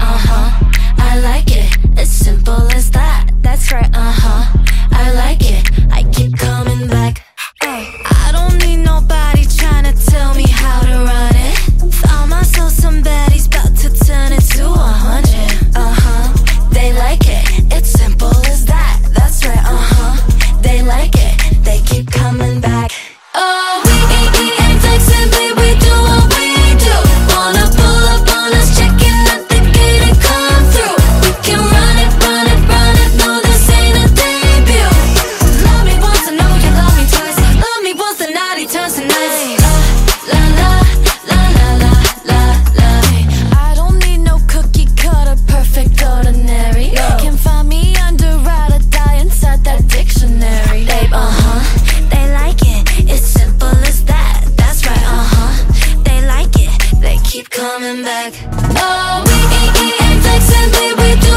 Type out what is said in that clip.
Uh huh, I like it. coming back. No, we ain't flexibly, we do.